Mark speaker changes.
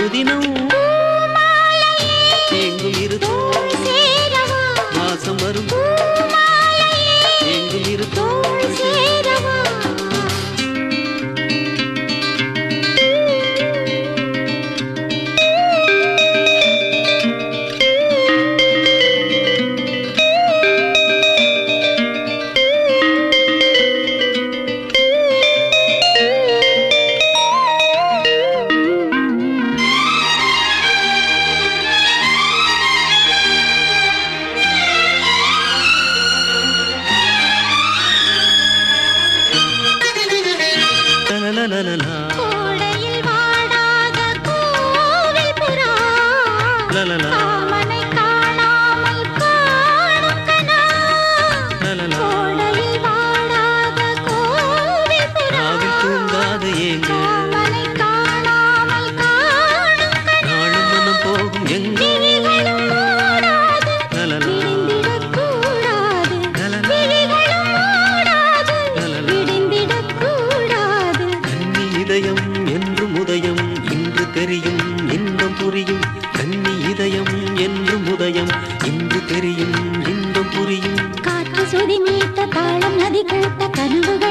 Speaker 1: ஒரு தினம் எங்கும் இருக்கும் மாசம் வரும். எங்கும் இருக்கும் லலலலா,
Speaker 2: கோடையில் வாடாத கோவில் புறா
Speaker 1: லலலா. தெரியும் இன்பம் புரியும் கன்னி இதயம் என்றும் உதயம். இன்று தெரியும் இன்பம் புரியும்.
Speaker 2: காற்று சுதி நீட்ட தாளம் நதி கூட்ட கனவுகள்